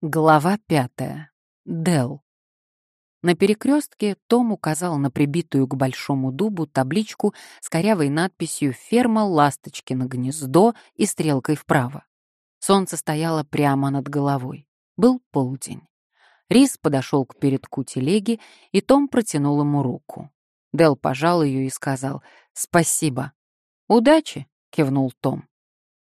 Глава пятая. Дел. На перекрестке Том указал на прибитую к большому дубу табличку с корявой надписью «Ферма Ласточкино гнездо» и стрелкой вправо. Солнце стояло прямо над головой. Был полдень. Рис подошел к передку телеги, и Том протянул ему руку. Дел пожал ее и сказал «Спасибо». «Удачи!» — кивнул Том.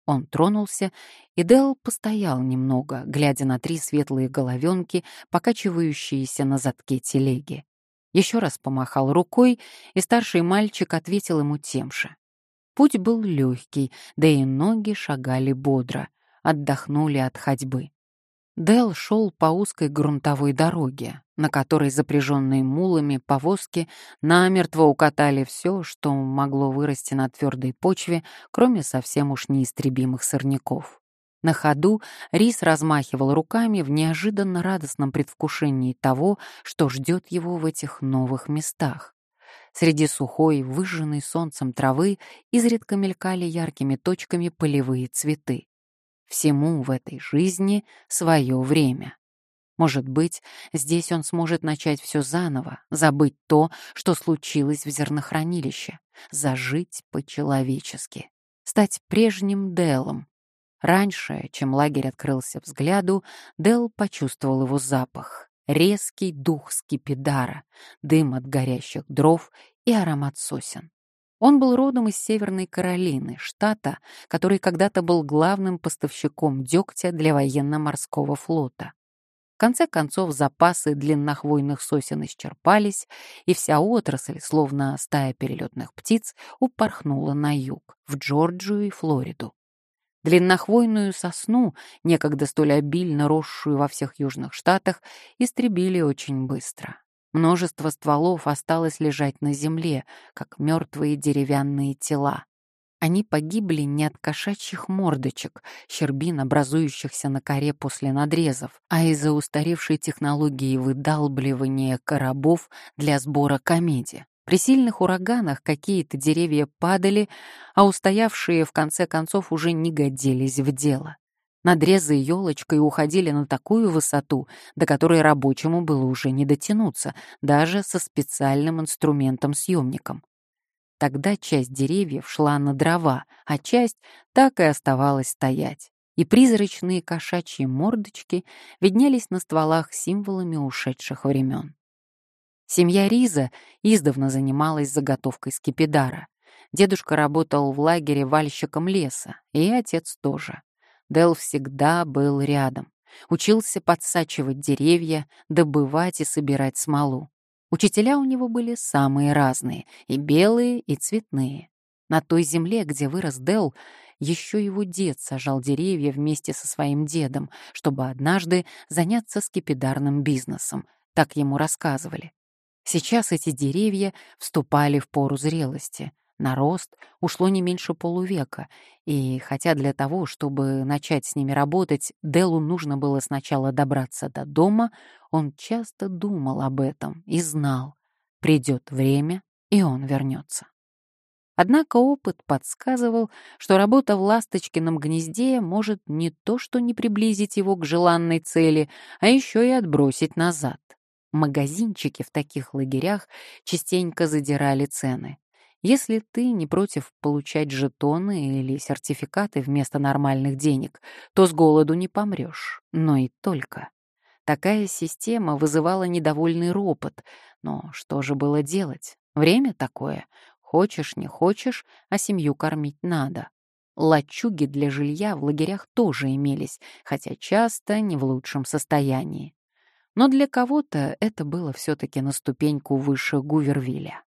Он тронулся, и Дел постоял немного, глядя на три светлые головенки, покачивающиеся на задке телеги. Еще раз помахал рукой, и старший мальчик ответил ему тем же. Путь был легкий, да и ноги шагали бодро, отдохнули от ходьбы. Дел шел по узкой грунтовой дороге, на которой запряженные мулами повозки намертво укатали все, что могло вырасти на твердой почве, кроме совсем уж неистребимых сорняков. На ходу Рис размахивал руками в неожиданно радостном предвкушении того, что ждет его в этих новых местах. Среди сухой, выжженной солнцем травы изредка мелькали яркими точками полевые цветы. Всему в этой жизни свое время. Может быть, здесь он сможет начать все заново, забыть то, что случилось в зернохранилище, зажить по-человечески, стать прежним Делом. Раньше, чем лагерь открылся взгляду, Дел почувствовал его запах. Резкий дух скипидара, дым от горящих дров и аромат сосен. Он был родом из Северной Каролины, штата, который когда-то был главным поставщиком дегтя для военно-морского флота. В конце концов, запасы длиннохвойных сосен исчерпались, и вся отрасль, словно стая перелетных птиц, упорхнула на юг, в Джорджию и Флориду. Длиннохвойную сосну, некогда столь обильно росшую во всех южных штатах, истребили очень быстро. Множество стволов осталось лежать на земле, как мертвые деревянные тела. Они погибли не от кошачьих мордочек, щербин, образующихся на коре после надрезов, а из-за устаревшей технологии выдалбливания коробов для сбора комедии. При сильных ураганах какие-то деревья падали, а устоявшие в конце концов уже не годились в дело. Надрезы елочкой уходили на такую высоту, до которой рабочему было уже не дотянуться, даже со специальным инструментом-съемником. Тогда часть деревьев шла на дрова, а часть так и оставалась стоять. И призрачные кошачьи мордочки виднелись на стволах символами ушедших времен. Семья Риза издавна занималась заготовкой скипидара. Дедушка работал в лагере вальщиком леса, и отец тоже. Дел всегда был рядом. Учился подсачивать деревья, добывать и собирать смолу. Учителя у него были самые разные, и белые, и цветные. На той земле, где вырос Дел, еще его дед сажал деревья вместе со своим дедом, чтобы однажды заняться скипидарным бизнесом, так ему рассказывали. Сейчас эти деревья вступали в пору зрелости — на рост ушло не меньше полувека, и хотя для того, чтобы начать с ними работать, Делу нужно было сначала добраться до дома, он часто думал об этом и знал, придет время, и он вернется. Однако опыт подсказывал, что работа в ласточкином гнезде может не то что не приблизить его к желанной цели, а еще и отбросить назад. Магазинчики в таких лагерях частенько задирали цены. Если ты не против получать жетоны или сертификаты вместо нормальных денег, то с голоду не помрешь, но и только. Такая система вызывала недовольный ропот, но что же было делать? Время такое. Хочешь, не хочешь, а семью кормить надо. Лачуги для жилья в лагерях тоже имелись, хотя часто не в лучшем состоянии. Но для кого-то это было все-таки на ступеньку выше Гувервилля.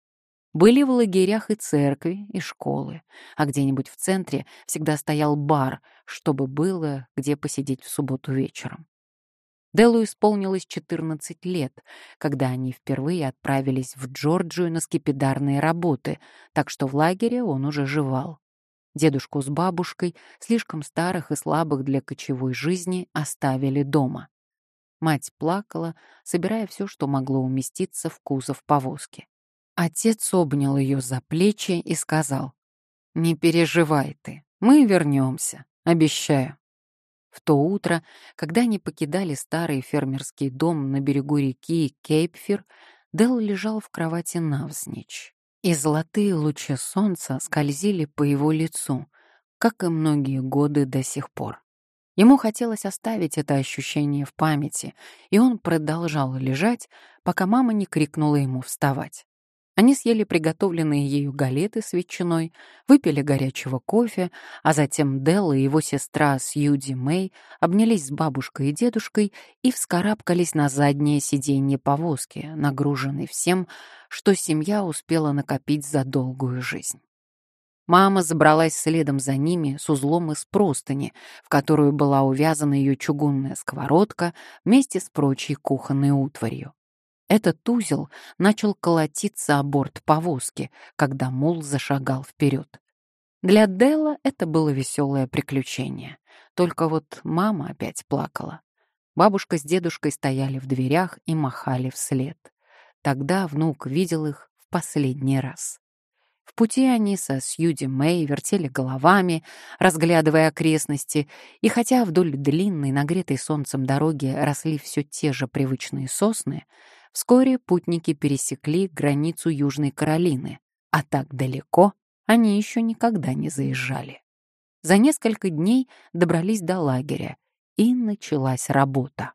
Были в лагерях и церкви, и школы, а где-нибудь в центре всегда стоял бар, чтобы было где посидеть в субботу вечером. Делу исполнилось 14 лет, когда они впервые отправились в Джорджию на скипидарные работы, так что в лагере он уже жевал. Дедушку с бабушкой, слишком старых и слабых для кочевой жизни, оставили дома. Мать плакала, собирая все, что могло уместиться в кузов повозки. Отец обнял ее за плечи и сказал, «Не переживай ты, мы вернемся, обещаю». В то утро, когда они покидали старый фермерский дом на берегу реки Кейпфир, Дел лежал в кровати навзничь, и золотые лучи солнца скользили по его лицу, как и многие годы до сих пор. Ему хотелось оставить это ощущение в памяти, и он продолжал лежать, пока мама не крикнула ему вставать. Они съели приготовленные ею галеты с ветчиной, выпили горячего кофе, а затем Делла и его сестра Сьюди Мэй обнялись с бабушкой и дедушкой и вскарабкались на заднее сиденье повозки, нагруженной всем, что семья успела накопить за долгую жизнь. Мама забралась следом за ними с узлом из простыни, в которую была увязана ее чугунная сковородка вместе с прочей кухонной утварью. Этот узел начал колотиться о борт повозки, когда мул зашагал вперед. Для Делла это было веселое приключение. Только вот мама опять плакала. Бабушка с дедушкой стояли в дверях и махали вслед. Тогда внук видел их в последний раз. В пути они со Сьюди Мэй вертели головами, разглядывая окрестности, и хотя вдоль длинной, нагретой солнцем дороги росли все те же привычные сосны, вскоре путники пересекли границу Южной Каролины, а так далеко они еще никогда не заезжали. За несколько дней добрались до лагеря, и началась работа.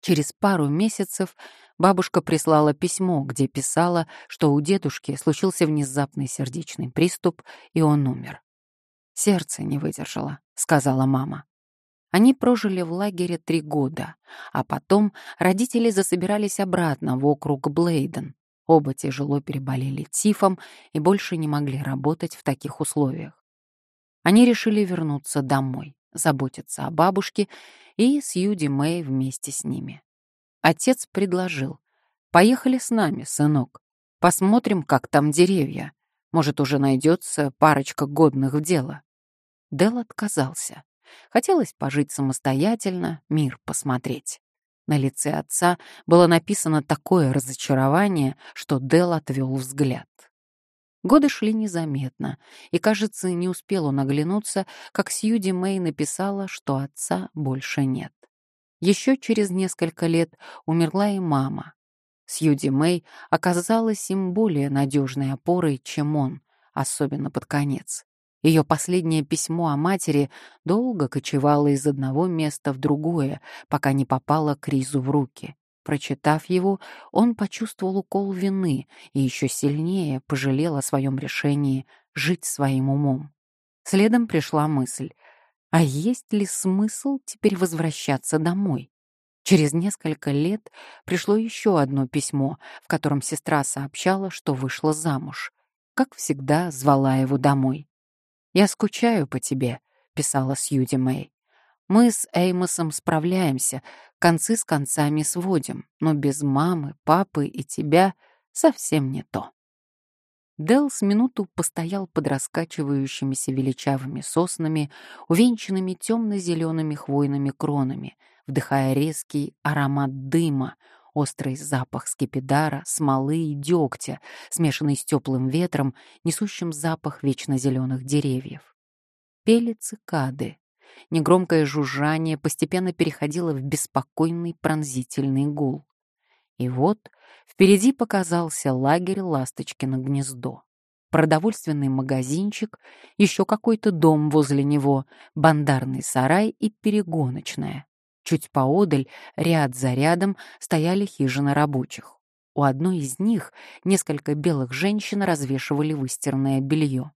Через пару месяцев бабушка прислала письмо, где писала, что у дедушки случился внезапный сердечный приступ, и он умер. «Сердце не выдержало», — сказала мама. Они прожили в лагере три года, а потом родители засобирались обратно в округ Блейден. Оба тяжело переболели тифом и больше не могли работать в таких условиях. Они решили вернуться домой, заботиться о бабушке и Сьюди Мэй вместе с ними. Отец предложил, «Поехали с нами, сынок. Посмотрим, как там деревья. Может, уже найдется парочка годных в дело». Дел отказался. Хотелось пожить самостоятельно, мир посмотреть. На лице отца было написано такое разочарование, что Дел отвел взгляд. Годы шли незаметно, и, кажется, не успел он оглянуться, как Сьюди Мэй написала, что отца больше нет. Еще через несколько лет умерла и мама. Сьюди Мэй оказалась им более надежной опорой, чем он, особенно под конец. Ее последнее письмо о матери долго кочевало из одного места в другое, пока не попало Кризу в руки. Прочитав его, он почувствовал укол вины и еще сильнее пожалел о своем решении жить своим умом. Следом пришла мысль, а есть ли смысл теперь возвращаться домой? Через несколько лет пришло еще одно письмо, в котором сестра сообщала, что вышла замуж. Как всегда, звала его домой. «Я скучаю по тебе», — писала Сьюди Мэй. Мы с Эймосом справляемся, концы с концами сводим, но без мамы, папы и тебя совсем не то. Дел с минуту постоял под раскачивающимися величавыми соснами, увенчанными темно-зелеными хвойными кронами, вдыхая резкий аромат дыма, острый запах скипидара, смолы и дегтя, смешанный с теплым ветром, несущим запах вечно зеленых деревьев. Пели цикады, негромкое жужжание постепенно переходило в беспокойный пронзительный гул. И вот впереди показался лагерь Ласточкино гнездо. Продовольственный магазинчик, еще какой-то дом возле него, бандарный сарай и перегоночная. Чуть поодаль, ряд за рядом, стояли хижины рабочих. У одной из них несколько белых женщин развешивали выстиранное белье.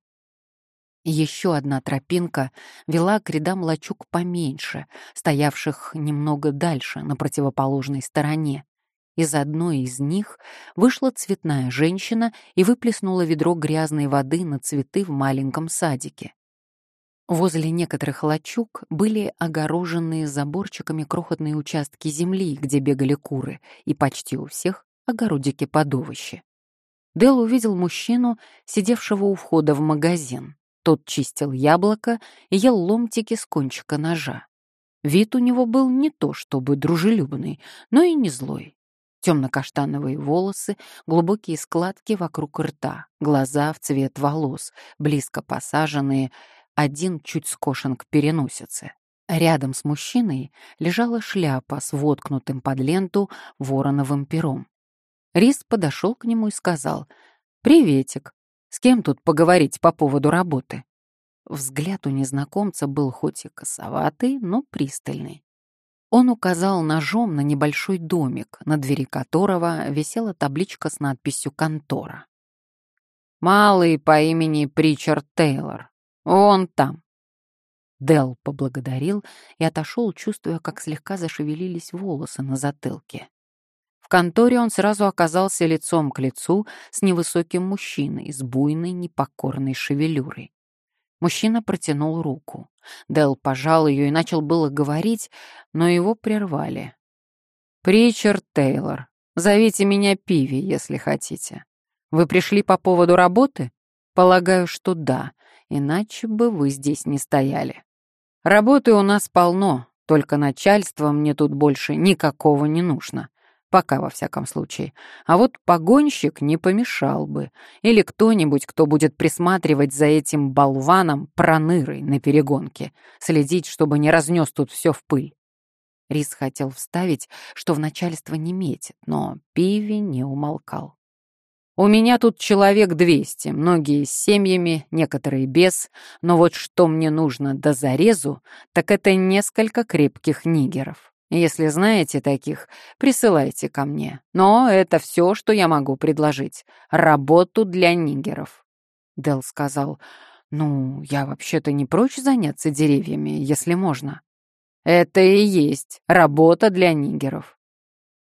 Еще одна тропинка вела к рядам лачуг поменьше, стоявших немного дальше, на противоположной стороне. Из одной из них вышла цветная женщина и выплеснула ведро грязной воды на цветы в маленьком садике. Возле некоторых лачуг были огороженные заборчиками крохотные участки земли, где бегали куры, и почти у всех огородики под овощи. Дэл увидел мужчину, сидевшего у входа в магазин. Тот чистил яблоко и ел ломтики с кончика ножа. Вид у него был не то чтобы дружелюбный, но и не злой. Темно-каштановые волосы, глубокие складки вокруг рта, глаза в цвет волос, близко посаженные, один чуть скошен к переносице. Рядом с мужчиной лежала шляпа с воткнутым под ленту вороновым пером. Рис подошел к нему и сказал «Приветик, с кем тут поговорить по поводу работы?» Взгляд у незнакомца был хоть и косоватый, но пристальный. Он указал ножом на небольшой домик, на двери которого висела табличка с надписью «Контора». «Малый по имени Причард Тейлор. Вон там». Дел поблагодарил и отошел, чувствуя, как слегка зашевелились волосы на затылке. В конторе он сразу оказался лицом к лицу с невысоким мужчиной с буйной непокорной шевелюрой. Мужчина протянул руку. Дел пожал ее и начал было говорить, но его прервали. «Причард Тейлор, зовите меня Пиви, если хотите. Вы пришли по поводу работы? Полагаю, что да, иначе бы вы здесь не стояли. Работы у нас полно, только начальства мне тут больше никакого не нужно. Пока, во всяком случае. А вот погонщик не помешал бы. Или кто-нибудь, кто будет присматривать за этим болваном пронырой на перегонке. Следить, чтобы не разнес тут все в пыль. Рис хотел вставить, что в начальство не метит, но Пиви не умолкал. У меня тут человек двести, многие с семьями, некоторые без, но вот что мне нужно до зарезу, так это несколько крепких нигеров. Если знаете таких, присылайте ко мне. Но это все, что я могу предложить. Работу для нигеров». Дел сказал, «Ну, я вообще-то не прочь заняться деревьями, если можно». «Это и есть работа для нигеров».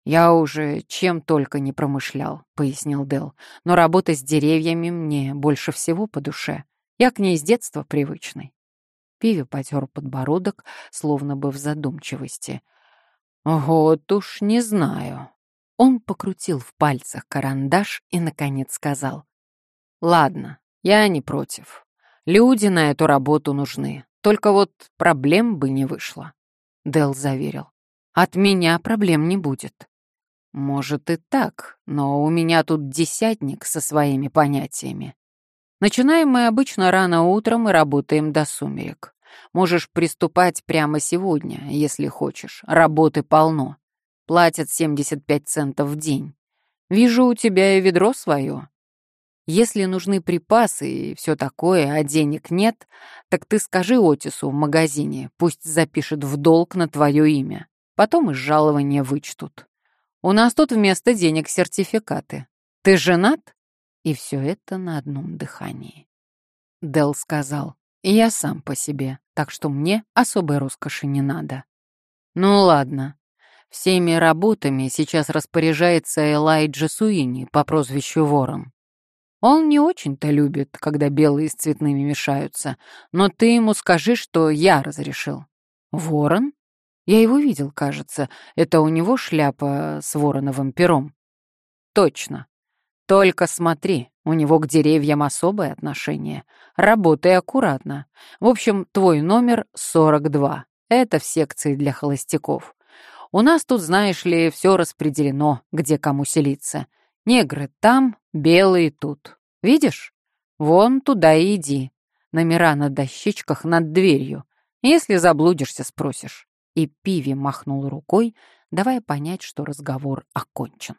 «Я уже чем только не промышлял», — пояснил Дел. «Но работа с деревьями мне больше всего по душе. Я к ней с детства привычный». Пиви потер подбородок, словно бы в задумчивости — «Вот уж не знаю». Он покрутил в пальцах карандаш и, наконец, сказал. «Ладно, я не против. Люди на эту работу нужны. Только вот проблем бы не вышло». Дел заверил. «От меня проблем не будет». «Может и так, но у меня тут десятник со своими понятиями. Начинаем мы обычно рано утром и работаем до сумерек. Можешь приступать прямо сегодня, если хочешь. Работы полно. Платят 75 центов в день. Вижу у тебя и ведро свое. Если нужны припасы и все такое, а денег нет, так ты скажи Отису в магазине, пусть запишет в долг на твое имя. Потом из жалования вычтут. У нас тут вместо денег сертификаты. Ты женат? И все это на одном дыхании. Дел сказал, я сам по себе, так что мне особой роскоши не надо. Ну ладно. Всеми работами сейчас распоряжается Элайджа Суини по прозвищу Ворон. Он не очень-то любит, когда белые с цветными мешаются, но ты ему скажи, что я разрешил. Ворон? Я его видел, кажется. Это у него шляпа с вороновым пером. Точно. Только смотри, у него к деревьям особое отношение. Работай аккуратно. В общем, твой номер 42. Это в секции для холостяков. У нас тут, знаешь ли, все распределено, где кому селиться. Негры там, белые тут. Видишь? Вон туда и иди. Номера на дощечках над дверью. Если заблудишься, спросишь. И Пиви махнул рукой, давая понять, что разговор окончен.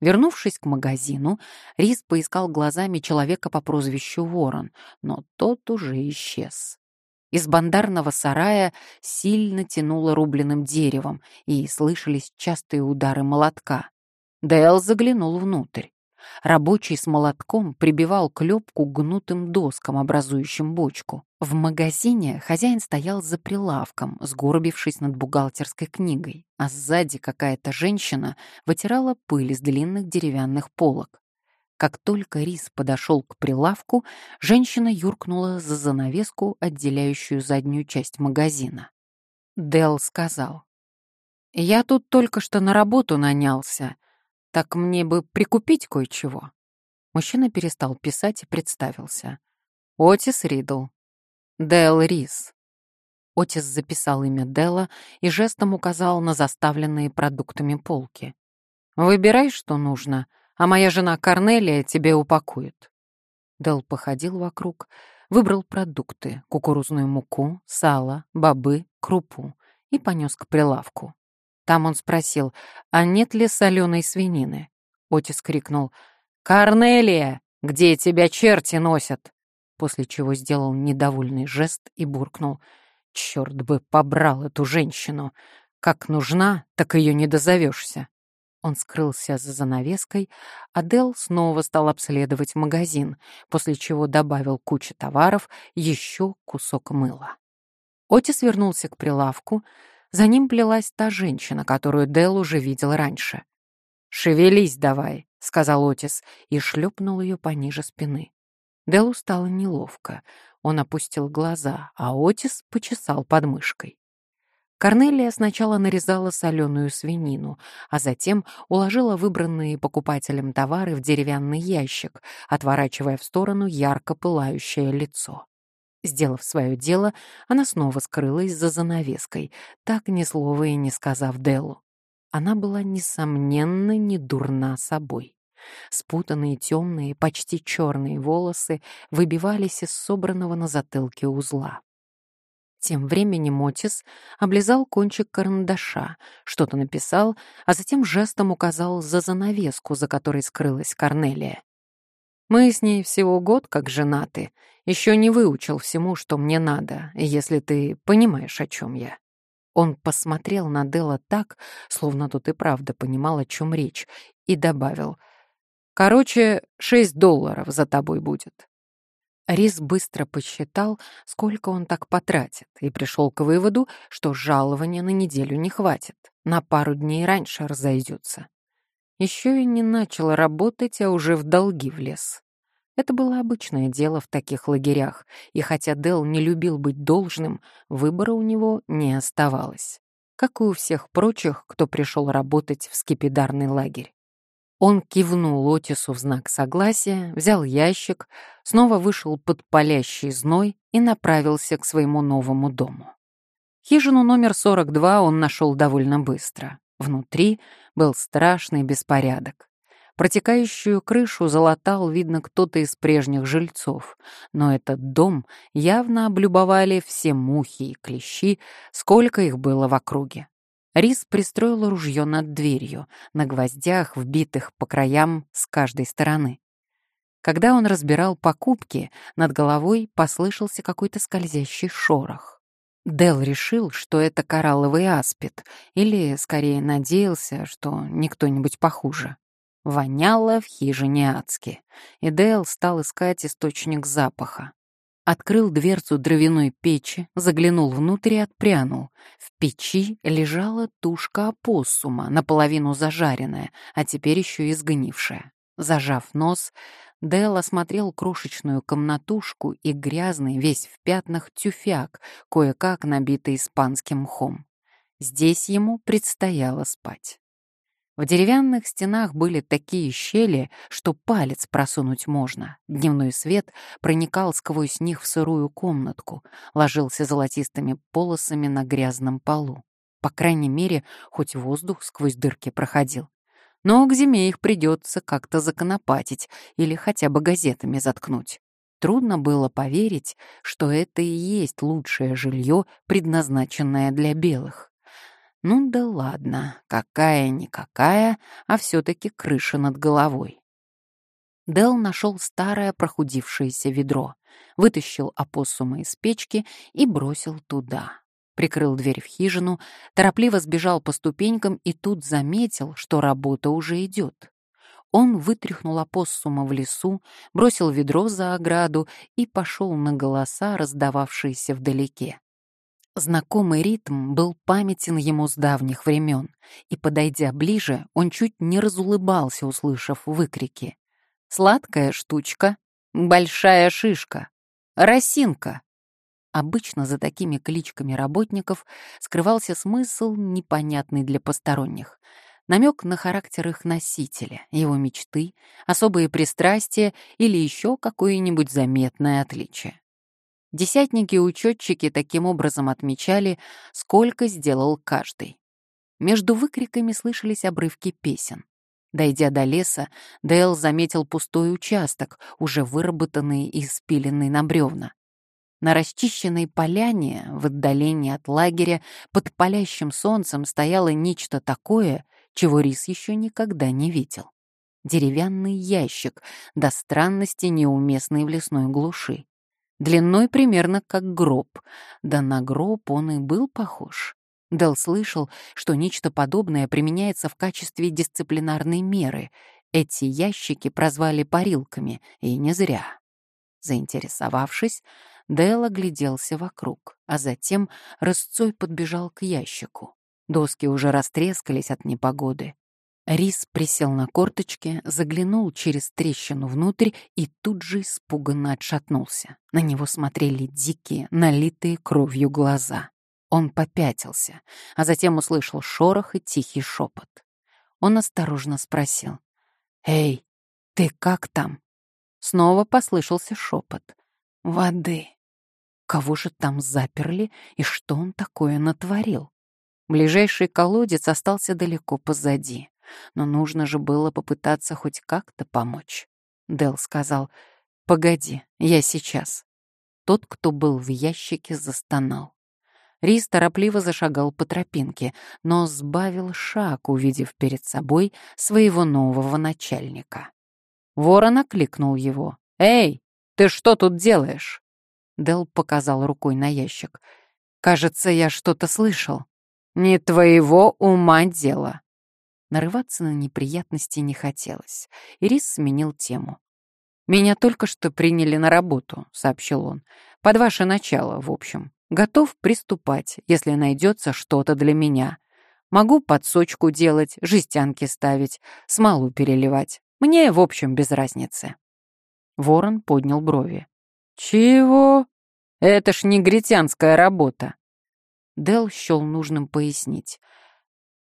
Вернувшись к магазину, Рис поискал глазами человека по прозвищу Ворон, но тот уже исчез. Из бандарного сарая сильно тянуло рубленым деревом, и слышались частые удары молотка. Дэл заглянул внутрь. Рабочий с молотком прибивал клепку гнутым доскам, образующим бочку. В магазине хозяин стоял за прилавком, сгорбившись над бухгалтерской книгой, а сзади какая-то женщина вытирала пыль из длинных деревянных полок. Как только Рис подошел к прилавку, женщина юркнула за занавеску, отделяющую заднюю часть магазина. Дел сказал, «Я тут только что на работу нанялся. Так мне бы прикупить кое-чего». Мужчина перестал писать и представился. «Отис Ридл. Дэл Рис». Отис записал имя Дэлла и жестом указал на заставленные продуктами полки. «Выбирай, что нужно, а моя жена Корнелия тебе упакует». Дэл походил вокруг, выбрал продукты — кукурузную муку, сало, бобы, крупу и понес к прилавку. Там он спросил, а нет ли соленой свинины. Отис крикнул «Корнелия, где тебя черти носят?» После чего сделал недовольный жест и буркнул «Черт бы побрал эту женщину! Как нужна, так ее не дозовешься!» Он скрылся за занавеской, а Дел снова стал обследовать магазин, после чего добавил кучу товаров, еще кусок мыла. Отис вернулся к прилавку, за ним плелась та женщина, которую Дел уже видел раньше. «Шевелись давай», — сказал Отис и шлепнул ее пониже спины. Делу стало неловко. Он опустил глаза, а Отис почесал подмышкой. Корнелия сначала нарезала соленую свинину, а затем уложила выбранные покупателем товары в деревянный ящик, отворачивая в сторону ярко пылающее лицо. Сделав свое дело, она снова скрылась за занавеской, так ни слова и не сказав Делу. Она была, несомненно, не дурна собой. Спутанные темные, почти черные волосы выбивались из собранного на затылке узла. Тем временем Отис облизал кончик карандаша, что-то написал, а затем жестом указал за занавеску, за которой скрылась Корнелия. «Мы с ней всего год как женаты. Еще не выучил всему, что мне надо, если ты понимаешь, о чем я». Он посмотрел на Дела так, словно тут и правда понимал, о чем речь, и добавил, «Короче, шесть долларов за тобой будет. Рис быстро посчитал, сколько он так потратит, и пришел к выводу, что жалования на неделю не хватит, на пару дней раньше разойдется. Еще и не начал работать, а уже в долги влез. Это было обычное дело в таких лагерях, и хотя Дел не любил быть должным, выбора у него не оставалось. Как и у всех прочих, кто пришел работать в скипидарный лагерь. Он кивнул Отису в знак согласия, взял ящик, снова вышел под палящий зной и направился к своему новому дому. Хижину номер 42 он нашел довольно быстро. Внутри был страшный беспорядок. Протекающую крышу залатал, видно, кто-то из прежних жильцов, но этот дом явно облюбовали все мухи и клещи, сколько их было в округе. Рис пристроила ружье над дверью, на гвоздях, вбитых по краям с каждой стороны. Когда он разбирал покупки, над головой послышался какой-то скользящий шорох. Дел решил, что это коралловый аспид, или, скорее, надеялся, что не кто-нибудь похуже. Воняло в хижине адски, и Дэл стал искать источник запаха. Открыл дверцу дровяной печи, заглянул внутрь и отпрянул. В печи лежала тушка опоссума, наполовину зажаренная, а теперь еще и сгнившая. Зажав нос, Дэл осмотрел крошечную комнатушку и грязный, весь в пятнах, тюфяк, кое-как набитый испанским мхом. Здесь ему предстояло спать. В деревянных стенах были такие щели, что палец просунуть можно. Дневной свет проникал сквозь них в сырую комнатку, ложился золотистыми полосами на грязном полу. По крайней мере, хоть воздух сквозь дырки проходил. Но к зиме их придется как-то законопатить или хотя бы газетами заткнуть. Трудно было поверить, что это и есть лучшее жилье, предназначенное для белых. Ну да ладно, какая-никакая, а все-таки крыша над головой. Дел нашел старое прохудившееся ведро, вытащил опоссума из печки и бросил туда. Прикрыл дверь в хижину, торопливо сбежал по ступенькам и тут заметил, что работа уже идет. Он вытряхнул опоссума в лесу, бросил ведро за ограду и пошел на голоса, раздававшиеся вдалеке. Знакомый ритм был памятен ему с давних времен, и, подойдя ближе, он чуть не разулыбался, услышав выкрики. «Сладкая штучка», «Большая шишка», «Росинка». Обычно за такими кличками работников скрывался смысл, непонятный для посторонних. Намек на характер их носителя, его мечты, особые пристрастия или еще какое-нибудь заметное отличие. Десятники и учетчики таким образом отмечали, сколько сделал каждый. Между выкриками слышались обрывки песен. Дойдя до леса, Дэл заметил пустой участок, уже выработанный и спиленный на бревна. На расчищенной поляне, в отдалении от лагеря, под палящим солнцем стояло нечто такое, чего Рис еще никогда не видел. Деревянный ящик, до странности неуместный в лесной глуши. Длиной примерно как гроб, да на гроб он и был похож. Дел слышал, что нечто подобное применяется в качестве дисциплинарной меры. Эти ящики прозвали парилками, и не зря. Заинтересовавшись, Дэл огляделся вокруг, а затем рысцой подбежал к ящику. Доски уже растрескались от непогоды. Рис присел на корточки, заглянул через трещину внутрь и тут же испуганно отшатнулся. На него смотрели дикие, налитые кровью глаза. Он попятился, а затем услышал шорох и тихий шепот. Он осторожно спросил. «Эй, ты как там?» Снова послышался шепот. «Воды». Кого же там заперли и что он такое натворил? Ближайший колодец остался далеко позади, но нужно же было попытаться хоть как-то помочь. Дел сказал, «Погоди, я сейчас». Тот, кто был в ящике, застонал. Рис торопливо зашагал по тропинке, но сбавил шаг, увидев перед собой своего нового начальника. Ворон окликнул его. «Эй, ты что тут делаешь?» Дел показал рукой на ящик. «Кажется, я что-то слышал. Не твоего ума дело». Нарываться на неприятности не хотелось. Ирис сменил тему. «Меня только что приняли на работу», — сообщил он. «Под ваше начало, в общем. Готов приступать, если найдется что-то для меня. Могу подсочку делать, жестянки ставить, смолу переливать. Мне, в общем, без разницы. Ворон поднял брови. «Чего? Это ж негритянская работа!» Дел счел нужным пояснить.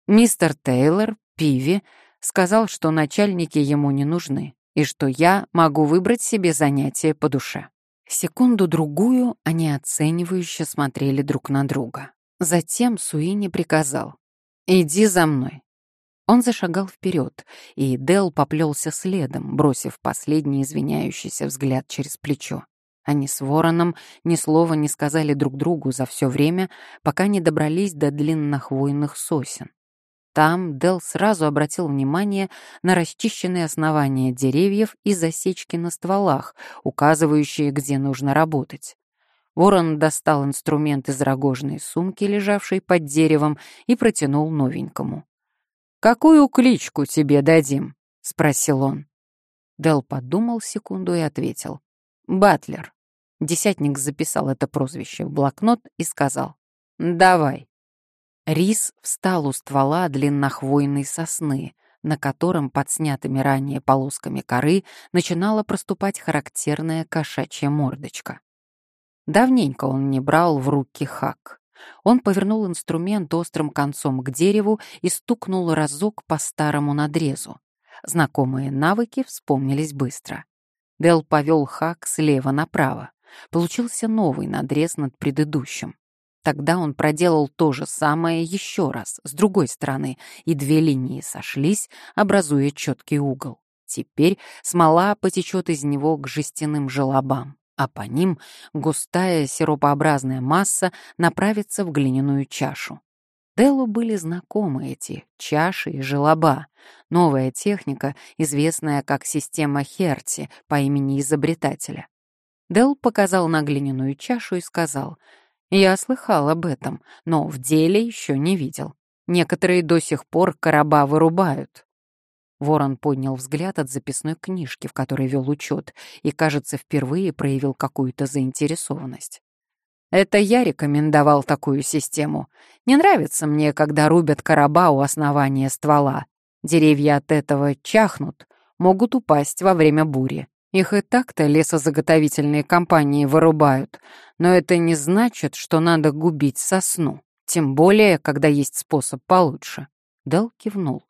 Мистер Тейлор, Пиви, сказал, что начальники ему не нужны, и что я могу выбрать себе занятие по душе. Секунду-другую они оценивающе смотрели друг на друга. Затем Суини приказал. «Иди за мной. Он зашагал вперед, и Дел поплелся следом, бросив последний извиняющийся взгляд через плечо. Они с Вороном ни слова не сказали друг другу за все время, пока не добрались до длиннохвойных сосен. Там Дел сразу обратил внимание на расчищенные основания деревьев и засечки на стволах, указывающие, где нужно работать. Ворон достал инструмент из рогожной сумки, лежавшей под деревом, и протянул новенькому. «Какую кличку тебе дадим?» — спросил он. Дел подумал секунду и ответил. «Батлер». Десятник записал это прозвище в блокнот и сказал. «Давай». Рис встал у ствола длиннохвойной сосны, на котором под снятыми ранее полосками коры начинала проступать характерная кошачья мордочка. Давненько он не брал в руки хак. Он повернул инструмент острым концом к дереву и стукнул разок по старому надрезу. Знакомые навыки вспомнились быстро. Дел повел хак слева направо. Получился новый надрез над предыдущим. Тогда он проделал то же самое еще раз, с другой стороны, и две линии сошлись, образуя четкий угол. Теперь смола потечет из него к жестяным желобам а по ним густая сиропообразная масса направится в глиняную чашу. Делу были знакомы эти чаши и желоба, новая техника, известная как система Херти по имени изобретателя. Дел показал на глиняную чашу и сказал, «Я слыхал об этом, но в деле еще не видел. Некоторые до сих пор короба вырубают». Ворон поднял взгляд от записной книжки, в которой вел учет, и, кажется, впервые проявил какую-то заинтересованность. «Это я рекомендовал такую систему. Не нравится мне, когда рубят короба у основания ствола. Деревья от этого чахнут, могут упасть во время бури. Их и так-то лесозаготовительные компании вырубают, но это не значит, что надо губить сосну, тем более, когда есть способ получше». Дел кивнул.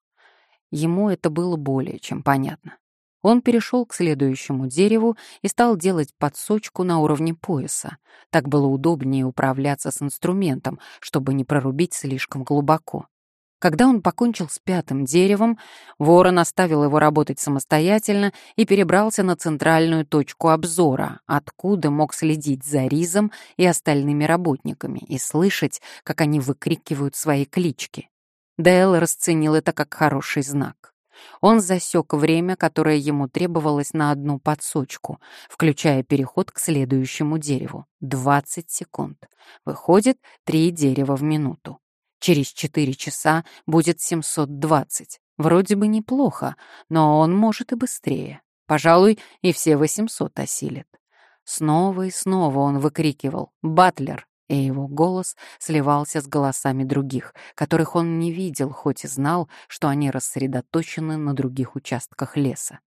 Ему это было более чем понятно. Он перешел к следующему дереву и стал делать подсочку на уровне пояса. Так было удобнее управляться с инструментом, чтобы не прорубить слишком глубоко. Когда он покончил с пятым деревом, ворон оставил его работать самостоятельно и перебрался на центральную точку обзора, откуда мог следить за Ризом и остальными работниками и слышать, как они выкрикивают свои клички. Дэл расценил это как хороший знак. Он засек время, которое ему требовалось на одну подсочку, включая переход к следующему дереву. 20 секунд. Выходит, три дерева в минуту. Через 4 часа будет 720. Вроде бы неплохо, но он может и быстрее. Пожалуй, и все 800 осилит. Снова и снова он выкрикивал «Батлер!», и его голос сливался с голосами других, которых он не видел, хоть и знал, что они рассредоточены на других участках леса.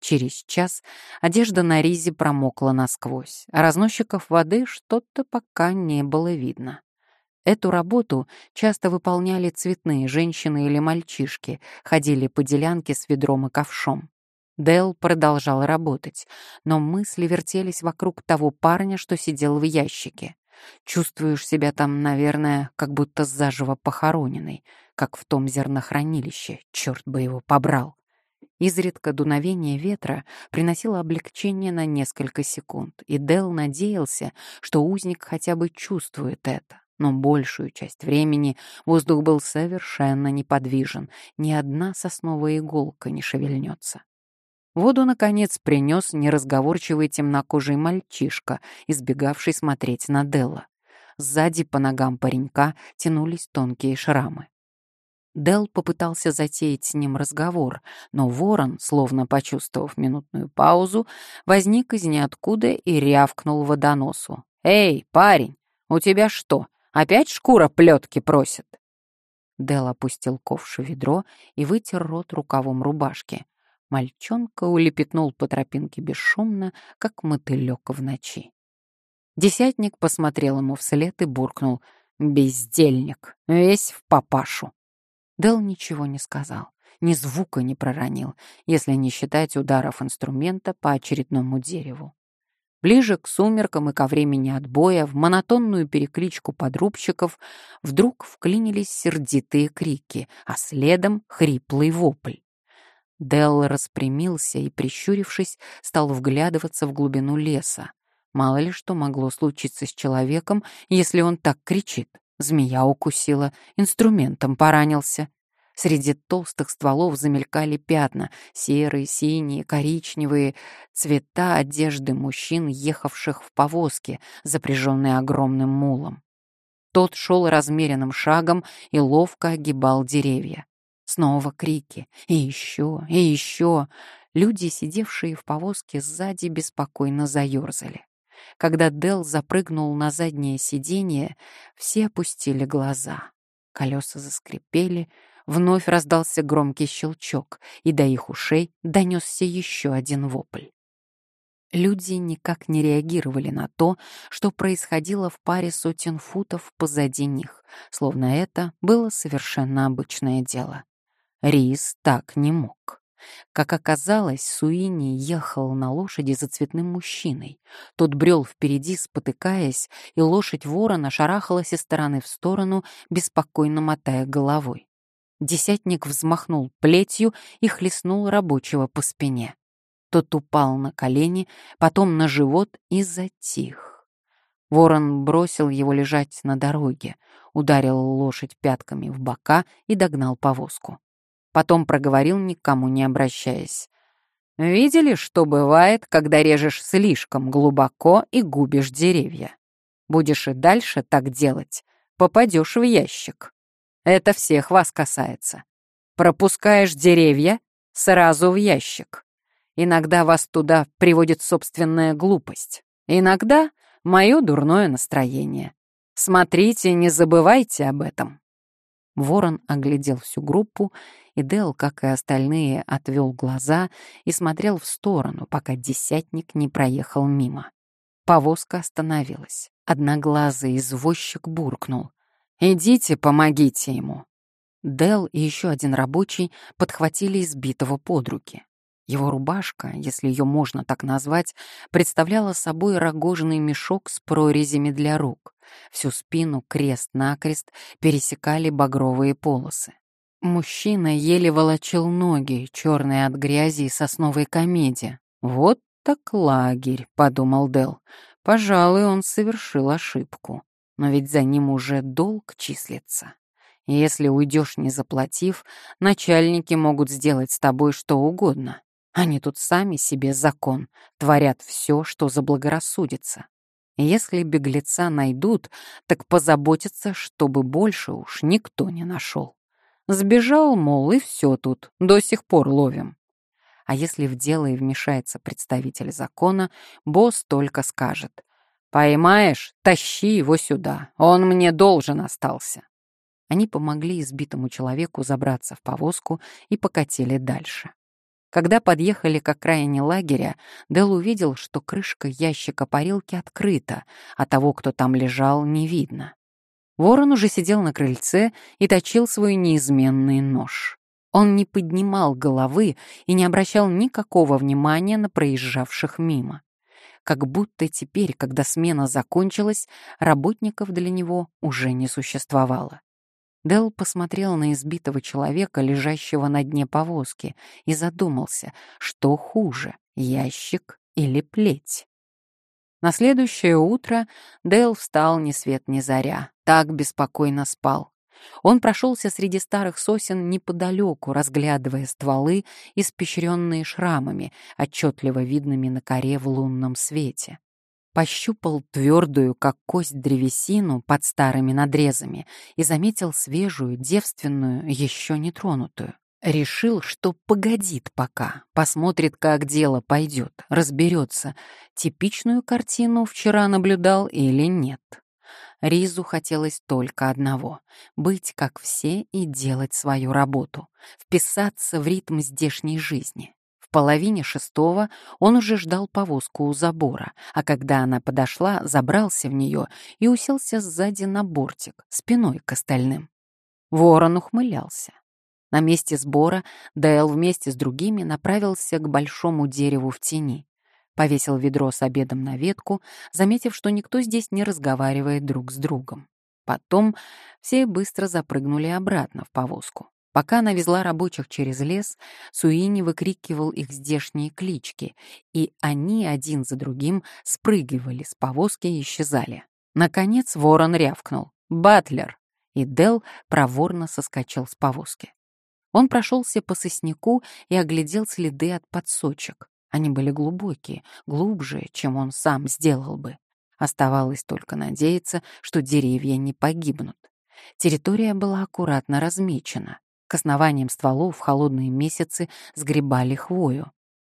Через час одежда на Ризе промокла насквозь, а разносчиков воды что-то пока не было видно. Эту работу часто выполняли цветные женщины или мальчишки, ходили по делянке с ведром и ковшом. Дэл продолжал работать, но мысли вертелись вокруг того парня, что сидел в ящике. Чувствуешь себя там, наверное, как будто заживо похороненный, как в том зернохранилище, черт бы его побрал. Изредка дуновение ветра приносило облегчение на несколько секунд, и Дэл надеялся, что узник хотя бы чувствует это но большую часть времени воздух был совершенно неподвижен, ни одна сосновая иголка не шевельнется. Воду, наконец, принес неразговорчивый темнокожий мальчишка, избегавший смотреть на Делла. Сзади по ногам паренька тянулись тонкие шрамы. Дел попытался затеять с ним разговор, но ворон, словно почувствовав минутную паузу, возник из ниоткуда и рявкнул водоносу. «Эй, парень, у тебя что, Опять шкура плетки просит?» Дел опустил ковш в ведро и вытер рот рукавом рубашки. Мальчонка улепетнул по тропинке бесшумно, как мотылек в ночи. Десятник посмотрел ему вслед и буркнул «Бездельник, весь в папашу». Дел ничего не сказал, ни звука не проронил, если не считать ударов инструмента по очередному дереву. Ближе к сумеркам и ко времени отбоя в монотонную перекличку подрубщиков вдруг вклинились сердитые крики, а следом хриплый вопль. Делл распрямился и, прищурившись, стал вглядываться в глубину леса. Мало ли что могло случиться с человеком, если он так кричит. Змея укусила, инструментом поранился. Среди толстых стволов замелькали пятна, серые, синие, коричневые, цвета одежды мужчин, ехавших в повозке, запряженной огромным мулом. Тот шел размеренным шагом и ловко огибал деревья. Снова крики. И еще, и еще. Люди, сидевшие в повозке сзади, беспокойно заерзали. Когда Дел запрыгнул на заднее сиденье, все опустили глаза. Колеса заскрипели, Вновь раздался громкий щелчок, и до их ушей донесся еще один вопль. Люди никак не реагировали на то, что происходило в паре сотен футов позади них, словно это было совершенно обычное дело. Рис так не мог. Как оказалось, Суини ехал на лошади за цветным мужчиной. Тот брел впереди, спотыкаясь, и лошадь ворона шарахалась из стороны в сторону, беспокойно мотая головой. Десятник взмахнул плетью и хлестнул рабочего по спине. Тот упал на колени, потом на живот и затих. Ворон бросил его лежать на дороге, ударил лошадь пятками в бока и догнал повозку. Потом проговорил, никому не обращаясь. «Видели, что бывает, когда режешь слишком глубоко и губишь деревья? Будешь и дальше так делать, попадешь в ящик». Это всех вас касается. Пропускаешь деревья — сразу в ящик. Иногда вас туда приводит собственная глупость. Иногда — мое дурное настроение. Смотрите, не забывайте об этом. Ворон оглядел всю группу, и Дел, как и остальные, отвел глаза и смотрел в сторону, пока десятник не проехал мимо. Повозка остановилась. Одноглазый извозчик буркнул. «Идите, помогите ему». Дел и еще один рабочий подхватили избитого под руки. Его рубашка, если ее можно так назвать, представляла собой рогожный мешок с прорезями для рук. Всю спину крест-накрест пересекали багровые полосы. Мужчина еле волочил ноги, черные от грязи и сосновой комедии. «Вот так лагерь», — подумал Дел. «Пожалуй, он совершил ошибку. Но ведь за ним уже долг числится. Если уйдешь, не заплатив, начальники могут сделать с тобой что угодно. Они тут сами себе закон, творят все, что заблагорассудится. Если беглеца найдут, так позаботятся, чтобы больше уж никто не нашел. Сбежал, мол, и все тут, до сих пор ловим. А если в дело и вмешается представитель закона, босс только скажет «Поймаешь, тащи его сюда, он мне должен остался». Они помогли избитому человеку забраться в повозку и покатили дальше. Когда подъехали к окраине лагеря, Дел увидел, что крышка ящика парилки открыта, а того, кто там лежал, не видно. Ворон уже сидел на крыльце и точил свой неизменный нож. Он не поднимал головы и не обращал никакого внимания на проезжавших мимо. Как будто теперь, когда смена закончилась, работников для него уже не существовало. Дел посмотрел на избитого человека, лежащего на дне повозки, и задумался, что хуже — ящик или плеть. На следующее утро Дэл встал ни свет ни заря, так беспокойно спал. Он прошелся среди старых сосен неподалеку, разглядывая стволы, испещренные шрамами, отчетливо видными на коре в лунном свете пощупал твердую, как кость, древесину под старыми надрезами и заметил свежую, девственную, еще не тронутую. Решил, что погодит пока, посмотрит, как дело пойдет, разберется, типичную картину вчера наблюдал или нет. Ризу хотелось только одного — быть как все и делать свою работу, вписаться в ритм здешней жизни половине шестого он уже ждал повозку у забора, а когда она подошла, забрался в нее и уселся сзади на бортик, спиной к остальным. Ворон ухмылялся. На месте сбора Дэл вместе с другими направился к большому дереву в тени. Повесил ведро с обедом на ветку, заметив, что никто здесь не разговаривает друг с другом. Потом все быстро запрыгнули обратно в повозку. Пока она везла рабочих через лес, Суини выкрикивал их здешние клички, и они один за другим спрыгивали с повозки и исчезали. Наконец ворон рявкнул «Батлер!» и Дел проворно соскочил с повозки. Он прошелся по сосняку и оглядел следы от подсочек. Они были глубокие, глубже, чем он сам сделал бы. Оставалось только надеяться, что деревья не погибнут. Территория была аккуратно размечена. К основаниям стволов в холодные месяцы сгребали хвою.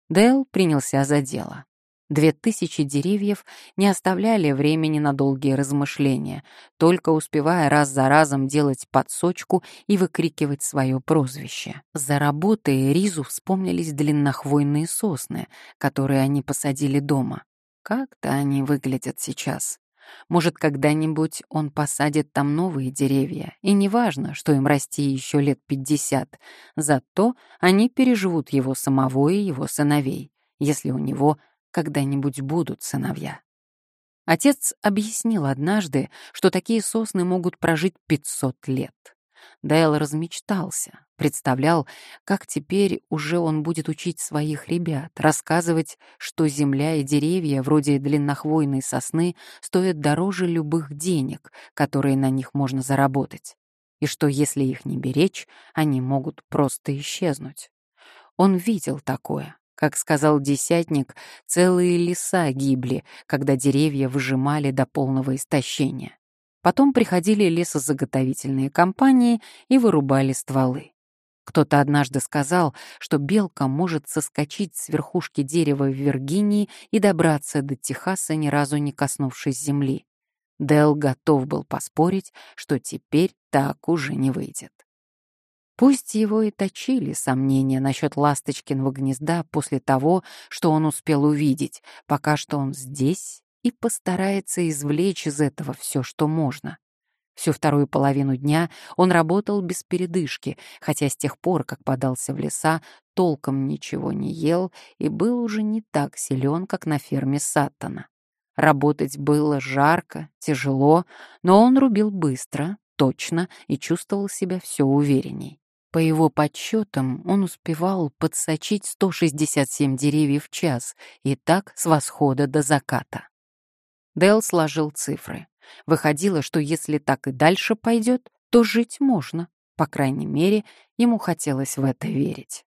Дэл принялся за дело. Две тысячи деревьев не оставляли времени на долгие размышления, только успевая раз за разом делать подсочку и выкрикивать свое прозвище. За работой Ризу вспомнились длиннохвойные сосны, которые они посадили дома. Как-то они выглядят сейчас. Может, когда-нибудь он посадит там новые деревья, и неважно, что им расти еще лет пятьдесят, зато они переживут его самого и его сыновей, если у него когда-нибудь будут сыновья. Отец объяснил однажды, что такие сосны могут прожить 500 лет. Дайл размечтался, представлял, как теперь уже он будет учить своих ребят, рассказывать, что земля и деревья, вроде длиннохвойной сосны, стоят дороже любых денег, которые на них можно заработать, и что если их не беречь, они могут просто исчезнуть. Он видел такое. Как сказал десятник, целые леса гибли, когда деревья выжимали до полного истощения. Потом приходили лесозаготовительные компании и вырубали стволы. Кто-то однажды сказал, что белка может соскочить с верхушки дерева в Виргинии и добраться до Техаса, ни разу не коснувшись земли. Дел готов был поспорить, что теперь так уже не выйдет. Пусть его и точили сомнения насчет ласточкиного гнезда после того, что он успел увидеть, пока что он здесь и постарается извлечь из этого все, что можно. Всю вторую половину дня он работал без передышки, хотя с тех пор, как подался в леса, толком ничего не ел и был уже не так силен, как на ферме Саттона. Работать было жарко, тяжело, но он рубил быстро, точно и чувствовал себя все уверенней. По его подсчетам, он успевал подсочить 167 деревьев в час, и так с восхода до заката. Дэл сложил цифры. Выходило, что если так и дальше пойдет, то жить можно. По крайней мере, ему хотелось в это верить.